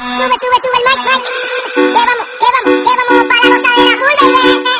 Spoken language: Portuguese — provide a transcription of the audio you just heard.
Sube, sube, sube el mic, mic. Que vamos, que vamos, que vamos para gozar de la full, baby.